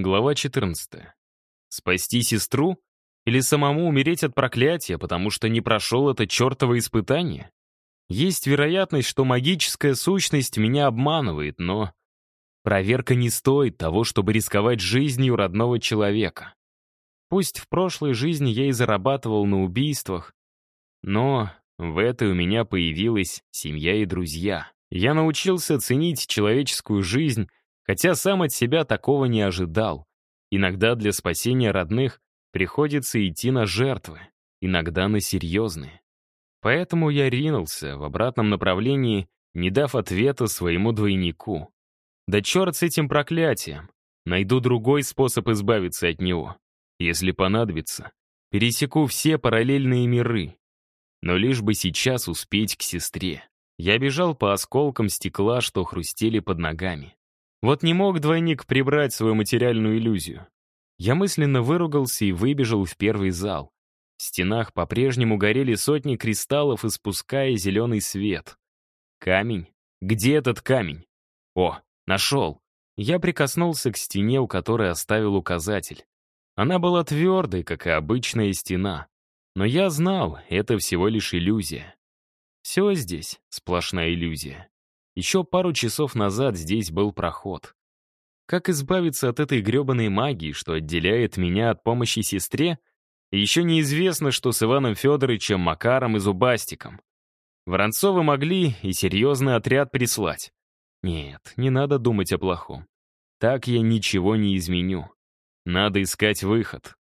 Глава 14. Спасти сестру? Или самому умереть от проклятия, потому что не прошел это чертово испытание? Есть вероятность, что магическая сущность меня обманывает, но... Проверка не стоит того, чтобы рисковать жизнью родного человека. Пусть в прошлой жизни я и зарабатывал на убийствах, но в этой у меня появилась семья и друзья. Я научился ценить человеческую жизнь Хотя сам от себя такого не ожидал. Иногда для спасения родных приходится идти на жертвы, иногда на серьезные. Поэтому я ринулся в обратном направлении, не дав ответа своему двойнику. Да черт с этим проклятием. Найду другой способ избавиться от него. Если понадобится, пересеку все параллельные миры. Но лишь бы сейчас успеть к сестре. Я бежал по осколкам стекла, что хрустели под ногами. Вот не мог двойник прибрать свою материальную иллюзию. Я мысленно выругался и выбежал в первый зал. В стенах по-прежнему горели сотни кристаллов, испуская зеленый свет. Камень? Где этот камень? О, нашел. Я прикоснулся к стене, у которой оставил указатель. Она была твердой, как и обычная стена. Но я знал, это всего лишь иллюзия. Все здесь сплошная иллюзия. Еще пару часов назад здесь был проход. Как избавиться от этой гребаной магии, что отделяет меня от помощи сестре? Еще неизвестно, что с Иваном Федоровичем, Макаром и Зубастиком. Воронцовы могли и серьезный отряд прислать. Нет, не надо думать о плохом. Так я ничего не изменю. Надо искать выход.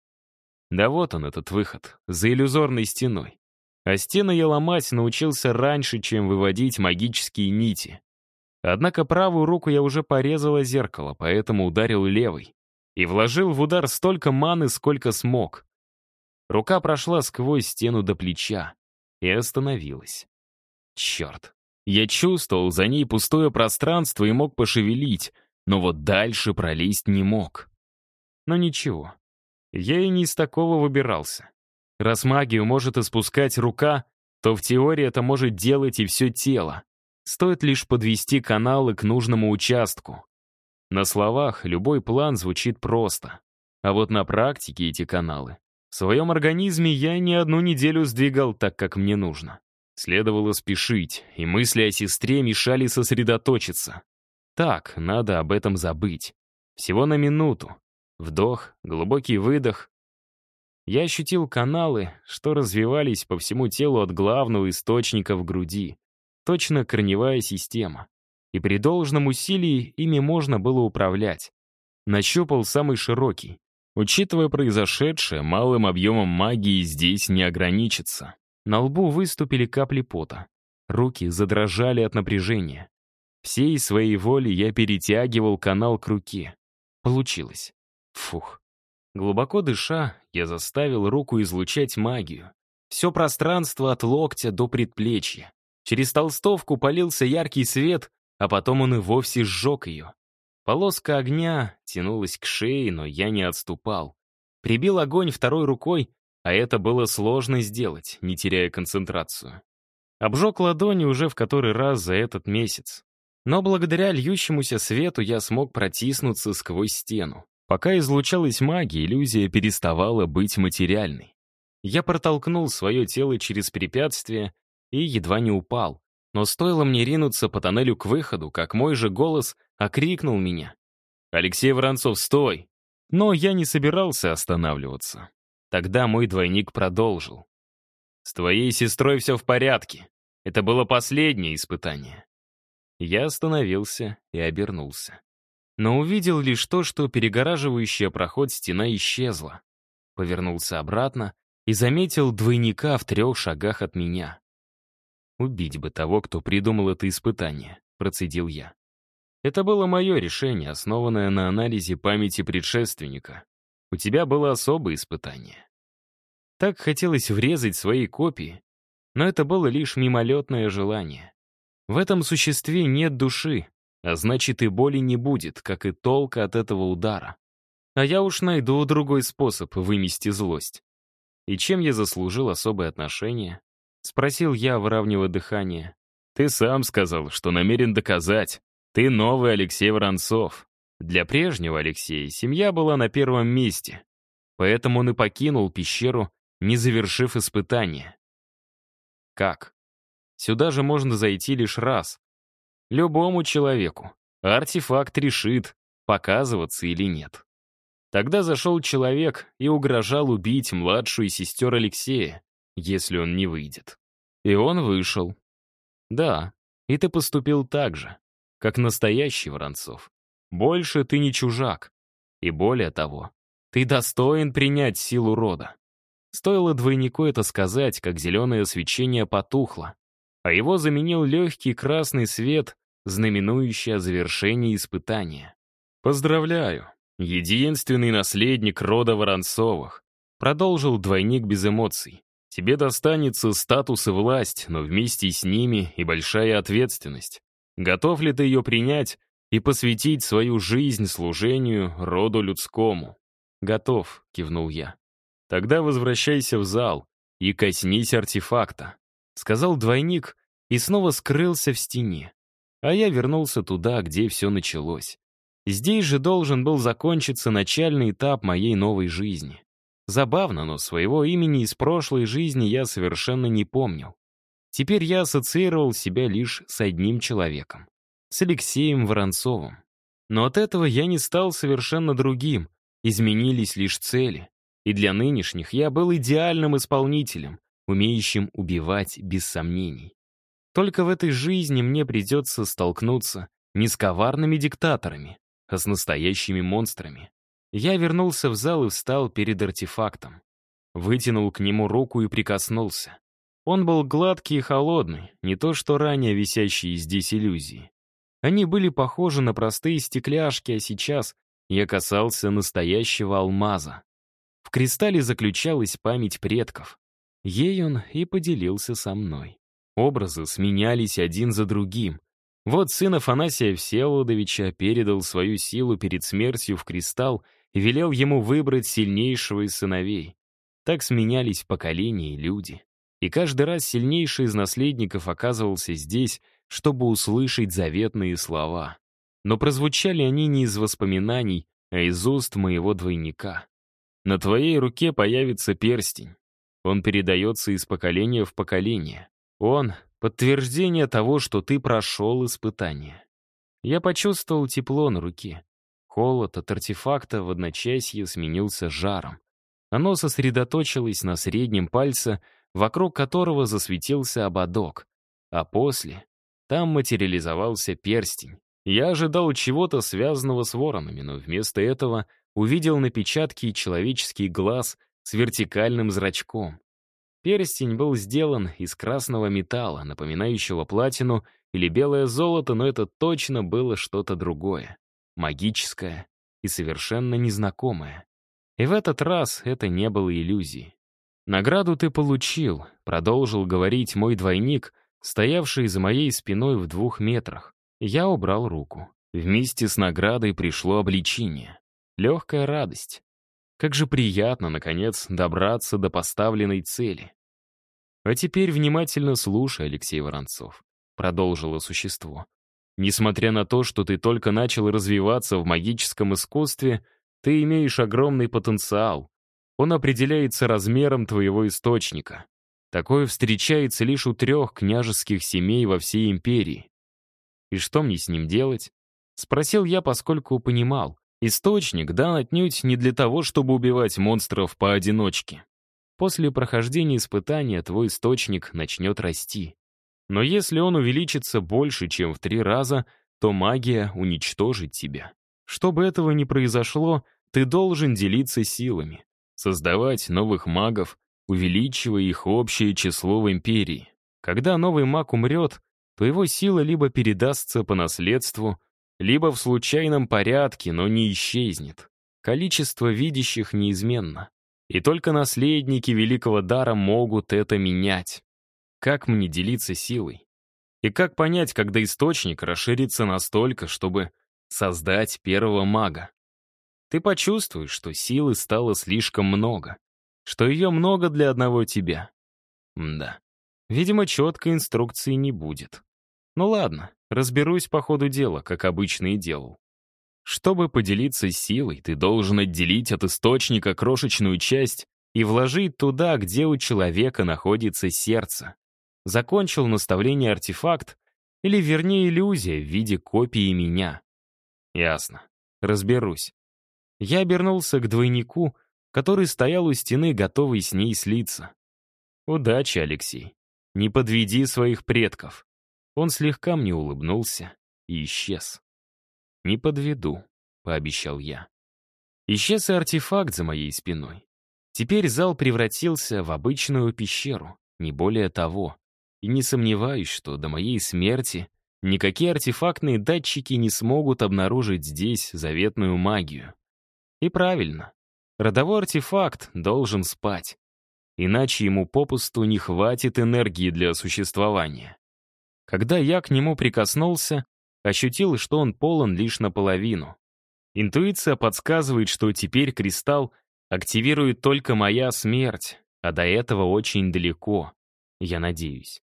Да вот он, этот выход, за иллюзорной стеной. А стены я ломать научился раньше, чем выводить магические нити. Однако правую руку я уже порезала зеркало, поэтому ударил левой. И вложил в удар столько маны, сколько смог. Рука прошла сквозь стену до плеча и остановилась. Черт. Я чувствовал за ней пустое пространство и мог пошевелить, но вот дальше пролезть не мог. Но ничего. Я и не из такого выбирался. Раз магию может испускать рука, то в теории это может делать и все тело. Стоит лишь подвести каналы к нужному участку. На словах любой план звучит просто. А вот на практике эти каналы. В своем организме я не одну неделю сдвигал так, как мне нужно. Следовало спешить, и мысли о сестре мешали сосредоточиться. Так, надо об этом забыть. Всего на минуту. Вдох, глубокий выдох, я ощутил каналы, что развивались по всему телу от главного источника в груди. Точно корневая система. И при должном усилии ими можно было управлять. Нащупал самый широкий. Учитывая произошедшее, малым объемом магии здесь не ограничится. На лбу выступили капли пота. Руки задрожали от напряжения. Всей своей воли я перетягивал канал к руке. Получилось. Фух. Глубоко дыша, я заставил руку излучать магию. Все пространство от локтя до предплечья. Через толстовку полился яркий свет, а потом он и вовсе сжег ее. Полоска огня тянулась к шее, но я не отступал. Прибил огонь второй рукой, а это было сложно сделать, не теряя концентрацию. Обжег ладони уже в который раз за этот месяц. Но благодаря льющемуся свету я смог протиснуться сквозь стену. Пока излучалась магия, иллюзия переставала быть материальной. Я протолкнул свое тело через препятствие и едва не упал. Но стоило мне ринуться по тоннелю к выходу, как мой же голос окрикнул меня. «Алексей Воронцов, стой!» Но я не собирался останавливаться. Тогда мой двойник продолжил. «С твоей сестрой все в порядке. Это было последнее испытание». Я остановился и обернулся но увидел лишь то, что перегораживающая проход стена исчезла. Повернулся обратно и заметил двойника в трех шагах от меня. «Убить бы того, кто придумал это испытание», — процедил я. Это было мое решение, основанное на анализе памяти предшественника. У тебя было особое испытание. Так хотелось врезать свои копии, но это было лишь мимолетное желание. В этом существе нет души, а значит, и боли не будет, как и толка от этого удара. А я уж найду другой способ вымести злость. И чем я заслужил особое отношение? Спросил я, выравнивая дыхание. Ты сам сказал, что намерен доказать. Ты новый Алексей Воронцов. Для прежнего Алексея семья была на первом месте, поэтому он и покинул пещеру, не завершив испытание. Как? Сюда же можно зайти лишь раз. Любому человеку. Артефакт решит, показываться или нет. Тогда зашел человек и угрожал убить младшую сестер Алексея, если он не выйдет. И он вышел. Да, и ты поступил так же, как настоящий Воронцов. Больше ты не чужак. И более того, ты достоин принять силу рода. Стоило двойнику это сказать, как зеленое свечение потухло, а его заменил легкий красный свет, знаменующий о завершении испытания. «Поздравляю, единственный наследник рода Воронцовых», продолжил двойник без эмоций. «Тебе достанется статус и власть, но вместе с ними и большая ответственность. Готов ли ты ее принять и посвятить свою жизнь служению роду людскому?» «Готов», — кивнул я. «Тогда возвращайся в зал и коснись артефакта», — сказал двойник и снова скрылся в стене. А я вернулся туда, где все началось. Здесь же должен был закончиться начальный этап моей новой жизни. Забавно, но своего имени из прошлой жизни я совершенно не помнил. Теперь я ассоциировал себя лишь с одним человеком. С Алексеем Воронцовым. Но от этого я не стал совершенно другим, изменились лишь цели. И для нынешних я был идеальным исполнителем, умеющим убивать без сомнений. Только в этой жизни мне придется столкнуться не с коварными диктаторами, а с настоящими монстрами. Я вернулся в зал и встал перед артефактом. Вытянул к нему руку и прикоснулся. Он был гладкий и холодный, не то что ранее висящие здесь иллюзии. Они были похожи на простые стекляшки, а сейчас я касался настоящего алмаза. В кристалле заключалась память предков. Ей он и поделился со мной. Образы сменялись один за другим. Вот сын Афанасия Всеволодовича передал свою силу перед смертью в кристалл и велел ему выбрать сильнейшего из сыновей. Так сменялись поколения и люди. И каждый раз сильнейший из наследников оказывался здесь, чтобы услышать заветные слова но прозвучали они не из воспоминаний, а из уст моего двойника. На твоей руке появится перстень. Он передается из поколения в поколение. Он — подтверждение того, что ты прошел испытание. Я почувствовал тепло на руке. Холод от артефакта в одночасье сменился жаром. Оно сосредоточилось на среднем пальце, вокруг которого засветился ободок. А после там материализовался перстень. Я ожидал чего-то связанного с воронами, но вместо этого увидел на печатке человеческий глаз с вертикальным зрачком. Перстень был сделан из красного металла, напоминающего платину или белое золото, но это точно было что-то другое, магическое и совершенно незнакомое. И в этот раз это не было иллюзией. «Награду ты получил», — продолжил говорить мой двойник, стоявший за моей спиной в двух метрах. Я убрал руку. Вместе с наградой пришло обличение. Легкая радость. Как же приятно, наконец, добраться до поставленной цели. «А теперь внимательно слушай, Алексей Воронцов», — продолжило существо. «Несмотря на то, что ты только начал развиваться в магическом искусстве, ты имеешь огромный потенциал. Он определяется размером твоего источника. Такое встречается лишь у трех княжеских семей во всей империи. И что мне с ним делать? Спросил я, поскольку понимал. Источник дан отнюдь не для того, чтобы убивать монстров поодиночке. После прохождения испытания твой источник начнет расти. Но если он увеличится больше, чем в три раза, то магия уничтожит тебя. Чтобы этого не произошло, ты должен делиться силами, создавать новых магов, увеличивая их общее число в империи. Когда новый маг умрет, то его сила либо передастся по наследству, либо в случайном порядке, но не исчезнет. Количество видящих неизменно. И только наследники великого дара могут это менять. Как мне делиться силой? И как понять, когда источник расширится настолько, чтобы создать первого мага? Ты почувствуешь, что силы стало слишком много, что ее много для одного тебя. Да. Видимо, четкой инструкции не будет. Ну ладно, разберусь по ходу дела, как обычно и делал. Чтобы поделиться силой, ты должен отделить от источника крошечную часть и вложить туда, где у человека находится сердце. Закончил наставление артефакт, или вернее иллюзия в виде копии меня. Ясно. Разберусь. Я обернулся к двойнику, который стоял у стены, готовый с ней слиться. Удачи, Алексей. Не подведи своих предков. Он слегка мне улыбнулся и исчез. «Не подведу», — пообещал я. Исчез артефакт за моей спиной. Теперь зал превратился в обычную пещеру, не более того. И не сомневаюсь, что до моей смерти никакие артефактные датчики не смогут обнаружить здесь заветную магию. И правильно. Родовой артефакт должен спать. Иначе ему попусту не хватит энергии для существования. Когда я к нему прикоснулся, ощутил, что он полон лишь наполовину. Интуиция подсказывает, что теперь кристалл активирует только моя смерть, а до этого очень далеко, я надеюсь.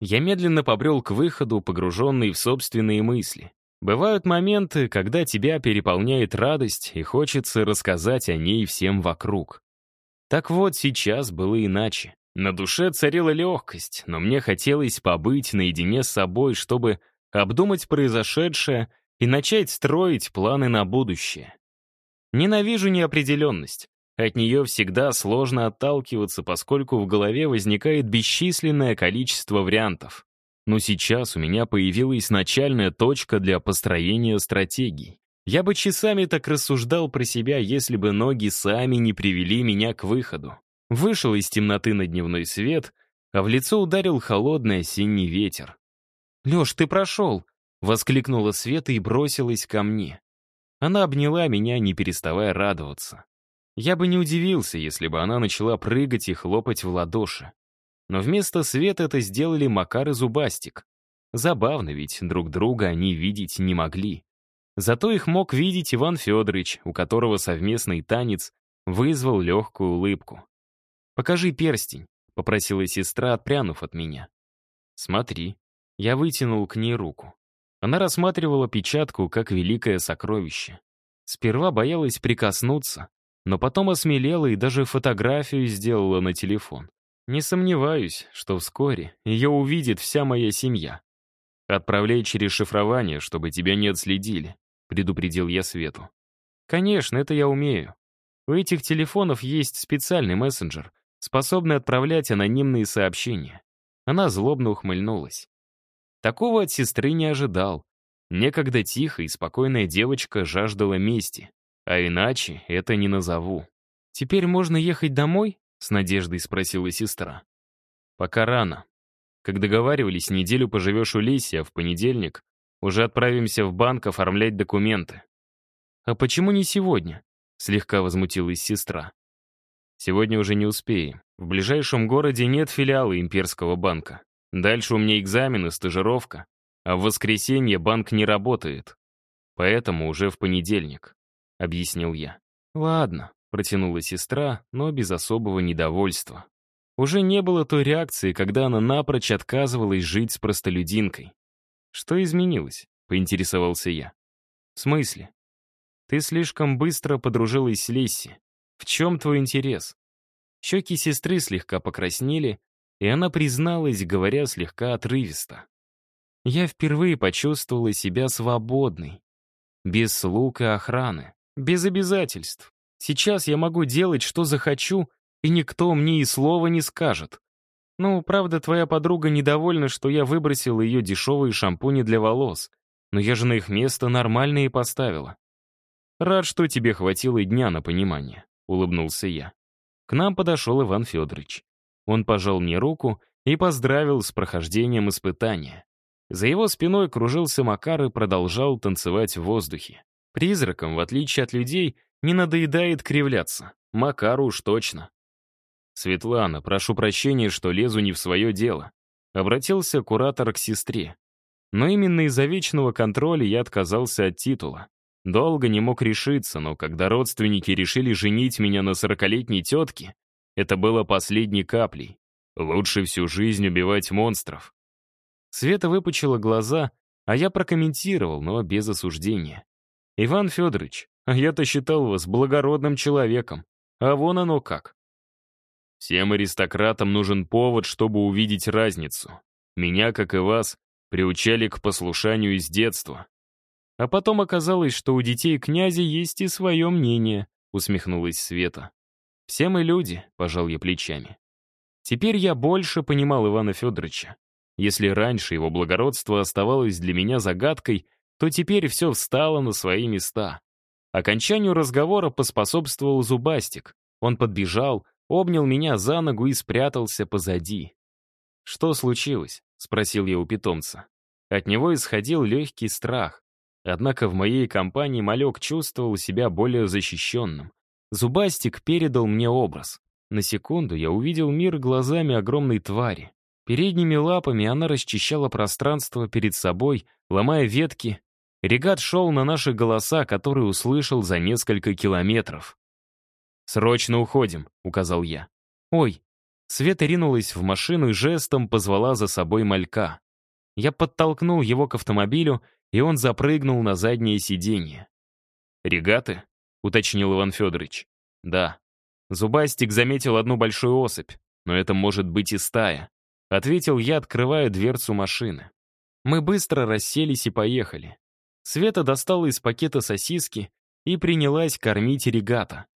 Я медленно побрел к выходу, погруженный в собственные мысли. Бывают моменты, когда тебя переполняет радость и хочется рассказать о ней всем вокруг. Так вот, сейчас было иначе. На душе царила легкость, но мне хотелось побыть наедине с собой, чтобы обдумать произошедшее и начать строить планы на будущее. Ненавижу неопределенность. От нее всегда сложно отталкиваться, поскольку в голове возникает бесчисленное количество вариантов. Но сейчас у меня появилась начальная точка для построения стратегий. Я бы часами так рассуждал про себя, если бы ноги сами не привели меня к выходу. Вышел из темноты на дневной свет, а в лицо ударил холодный осенний ветер. «Леш, ты прошел!» — воскликнула Света и бросилась ко мне. Она обняла меня, не переставая радоваться. Я бы не удивился, если бы она начала прыгать и хлопать в ладоши. Но вместо Света это сделали Макар и Зубастик. Забавно, ведь друг друга они видеть не могли. Зато их мог видеть Иван Федорович, у которого совместный танец вызвал легкую улыбку. «Покажи перстень», — попросила сестра, отпрянув от меня. «Смотри». Я вытянул к ней руку. Она рассматривала печатку как великое сокровище. Сперва боялась прикоснуться, но потом осмелела и даже фотографию сделала на телефон. Не сомневаюсь, что вскоре ее увидит вся моя семья. «Отправляй через шифрование, чтобы тебя не отследили», — предупредил я Свету. «Конечно, это я умею. У этих телефонов есть специальный мессенджер, способный отправлять анонимные сообщения». Она злобно ухмыльнулась. Такого от сестры не ожидал. Некогда тихая и спокойная девочка жаждала мести. А иначе это не назову. «Теперь можно ехать домой?» — с надеждой спросила сестра. «Пока рано. Как договаривались, неделю поживешь у Лиси, а в понедельник уже отправимся в банк оформлять документы». «А почему не сегодня?» — слегка возмутилась сестра. «Сегодня уже не успеем. В ближайшем городе нет филиала имперского банка. Дальше у меня экзамены, стажировка, а в воскресенье банк не работает. Поэтому уже в понедельник», — объяснил я. «Ладно», — протянула сестра, но без особого недовольства. Уже не было той реакции, когда она напрочь отказывалась жить с простолюдинкой. «Что изменилось?» — поинтересовался я. «В смысле?» «Ты слишком быстро подружилась с Лесси. В чем твой интерес?» Щеки сестры слегка покраснели, и она призналась, говоря слегка отрывисто. Я впервые почувствовала себя свободной. Без слуг и охраны, без обязательств. Сейчас я могу делать, что захочу, и никто мне и слова не скажет. Ну, правда, твоя подруга недовольна, что я выбросила ее дешевые шампуни для волос, но я же на их место нормальные поставила. Рад, что тебе хватило дня на понимание, улыбнулся я. К нам подошел Иван Федорович. Он пожал мне руку и поздравил с прохождением испытания. За его спиной кружился Макар и продолжал танцевать в воздухе. Призракам, в отличие от людей, не надоедает кривляться. Макару уж точно. «Светлана, прошу прощения, что лезу не в свое дело», — обратился куратор к сестре. Но именно из-за вечного контроля я отказался от титула. Долго не мог решиться, но когда родственники решили женить меня на сорокалетней тетке, это было последней каплей. Лучше всю жизнь убивать монстров. Света выпучила глаза, а я прокомментировал, но без осуждения. Иван Федорович, а я-то считал вас благородным человеком. А вон оно как. Всем аристократам нужен повод, чтобы увидеть разницу. Меня, как и вас, приучали к послушанию с детства. А потом оказалось, что у детей князя есть и свое мнение, усмехнулась Света. Все мы люди, пожал я плечами. Теперь я больше понимал Ивана Федоровича. Если раньше его благородство оставалось для меня загадкой, то теперь все встало на свои места. Окончанию разговора поспособствовал Зубастик. Он подбежал, обнял меня за ногу и спрятался позади. «Что случилось?» — спросил я у питомца. От него исходил легкий страх. Однако в моей компании малек чувствовал себя более защищенным. Зубастик передал мне образ. На секунду я увидел мир глазами огромной твари. Передними лапами она расчищала пространство перед собой, ломая ветки. Регат шел на наши голоса, которые услышал за несколько километров. «Срочно уходим», — указал я. «Ой». Света ринулась в машину и жестом позвала за собой малька. Я подтолкнул его к автомобилю, и он запрыгнул на заднее сиденье. «Регаты?» — уточнил Иван Федорович. «Да». Зубастик заметил одну большую особь, но это может быть и стая. Ответил я, открывая дверцу машины. Мы быстро расселись и поехали. Света достала из пакета сосиски и принялась кормить регата.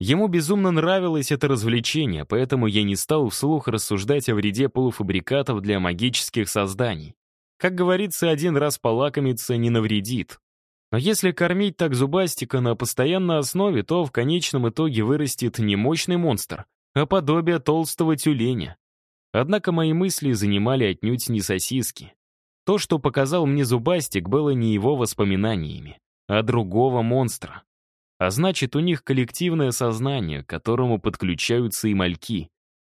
Ему безумно нравилось это развлечение, поэтому я не стал вслух рассуждать о вреде полуфабрикатов для магических созданий. Как говорится, один раз полакомиться не навредит. Но если кормить так зубастика на постоянной основе, то в конечном итоге вырастет не мощный монстр, а подобие толстого тюленя. Однако мои мысли занимали отнюдь не сосиски. То, что показал мне зубастик, было не его воспоминаниями, а другого монстра. А значит, у них коллективное сознание, к которому подключаются и мальки.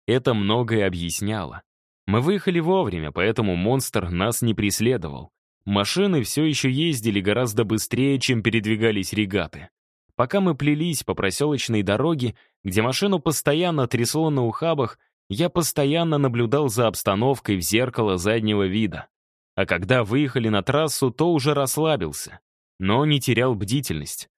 Это многое объясняло. Мы выехали вовремя, поэтому монстр нас не преследовал. Машины все еще ездили гораздо быстрее, чем передвигались регаты. Пока мы плелись по проселочной дороге, где машину постоянно трясло на ухабах, я постоянно наблюдал за обстановкой в зеркало заднего вида. А когда выехали на трассу, то уже расслабился, но не терял бдительность.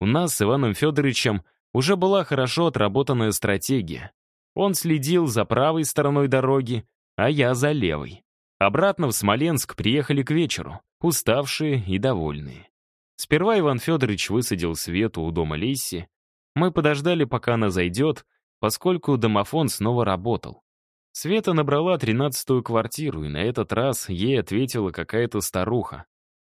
У нас с Иваном Федоровичем уже была хорошо отработанная стратегия. Он следил за правой стороной дороги, а я за левой. Обратно в Смоленск приехали к вечеру, уставшие и довольные. Сперва Иван Федорович высадил Свету у дома Лесси. Мы подождали, пока она зайдет, поскольку домофон снова работал. Света набрала тринадцатую квартиру, и на этот раз ей ответила какая-то старуха.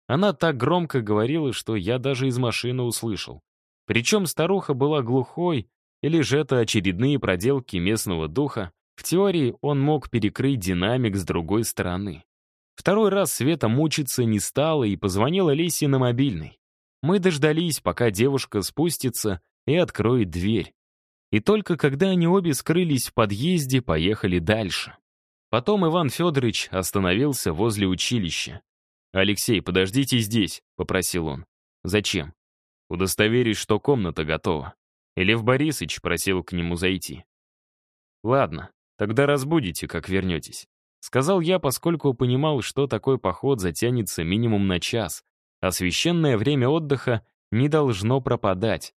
Она так громко говорила, что я даже из машины услышал. Причем старуха была глухой, или же это очередные проделки местного духа. В теории он мог перекрыть динамик с другой стороны. Второй раз Света мучиться не стала и позвонила Лесе на мобильный. Мы дождались, пока девушка спустится и откроет дверь. И только когда они обе скрылись в подъезде, поехали дальше. Потом Иван Федорович остановился возле училища. «Алексей, подождите здесь», — попросил он. «Зачем?» «Удостоверить, что комната готова». И Лев Борисович просил к нему зайти. «Ладно, тогда разбудите, как вернетесь», — сказал я, поскольку понимал, что такой поход затянется минимум на час, а священное время отдыха не должно пропадать.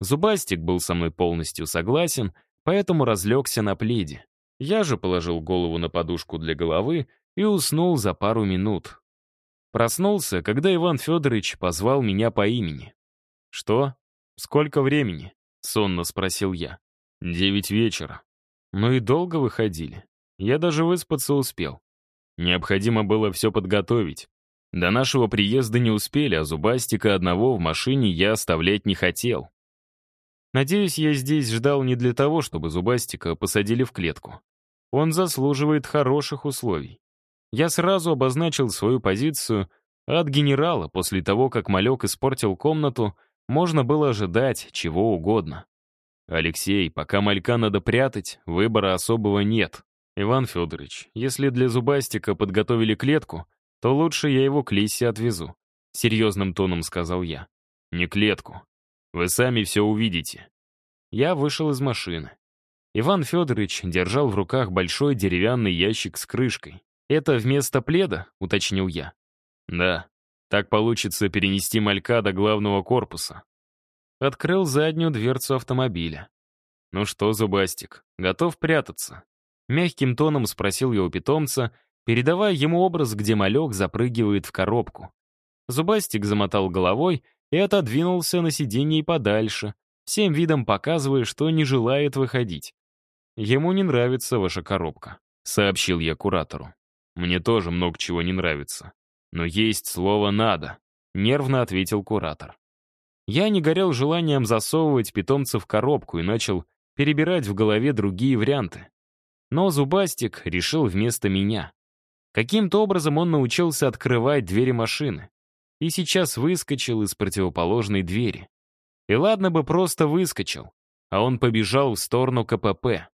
Зубастик был со мной полностью согласен, поэтому разлегся на пледе. Я же положил голову на подушку для головы и уснул за пару минут, Проснулся, когда Иван Федорович позвал меня по имени. «Что? Сколько времени?» — сонно спросил я. «Девять вечера». «Ну и долго выходили. Я даже выспаться успел. Необходимо было все подготовить. До нашего приезда не успели, а зубастика одного в машине я оставлять не хотел. Надеюсь, я здесь ждал не для того, чтобы зубастика посадили в клетку. Он заслуживает хороших условий. Я сразу обозначил свою позицию, от генерала, после того, как малек испортил комнату, можно было ожидать чего угодно. «Алексей, пока малька надо прятать, выбора особого нет. Иван Федорович, если для зубастика подготовили клетку, то лучше я его к Лисе отвезу», — серьезным тоном сказал я. «Не клетку. Вы сами все увидите». Я вышел из машины. Иван Федорович держал в руках большой деревянный ящик с крышкой. «Это вместо пледа?» — уточнил я. «Да. Так получится перенести малька до главного корпуса. Открыл заднюю дверцу автомобиля. «Ну что, Зубастик, готов прятаться?» Мягким тоном спросил я у питомца, передавая ему образ, где малек запрыгивает в коробку. Зубастик замотал головой и отодвинулся на сиденье подальше, всем видом показывая, что не желает выходить. «Ему не нравится ваша коробка», — сообщил я куратору. «Мне тоже много чего не нравится. Но есть слово «надо», — нервно ответил куратор. Я не горел желанием засовывать питомца в коробку и начал перебирать в голове другие варианты. Но Зубастик решил вместо меня. Каким-то образом он научился открывать двери машины. И сейчас выскочил из противоположной двери. И ладно бы просто выскочил, а он побежал в сторону КПП.